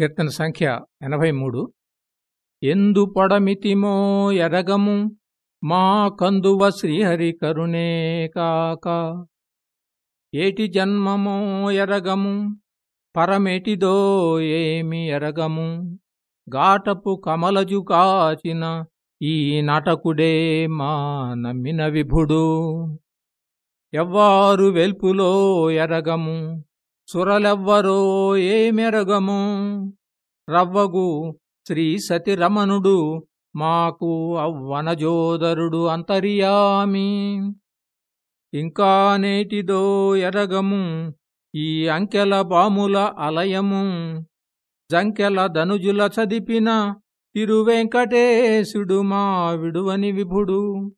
కీర్తన సంఖ్య ఎనభై మూడు ఎందు పొడమితిమో ఎరగము మా కందువ శ్రీహరి కరుణే కాక. ఏటి జన్మమో ఎరగము పరమెటిదో ఏమి ఎరగము. గాటపు కమలజు కాచిన ఈ నాటకుడే మా నమ్మిన విభుడు. ఎవ్వారు వెల్పులో ఎరగము సురలెవ్వరో ఏమెరగము రవ్వగు శ్రీ సతిరమణుడు మాకు అవ్వనజోదరుడు అంతర్యామి. ఇంకా నేటిదో ఎరగము ఈ అంకెల బాముల అలయము. జంకెల ధనుజుల చదిపిన తిరువెంకటేశుడు మా విడువని విభుడు.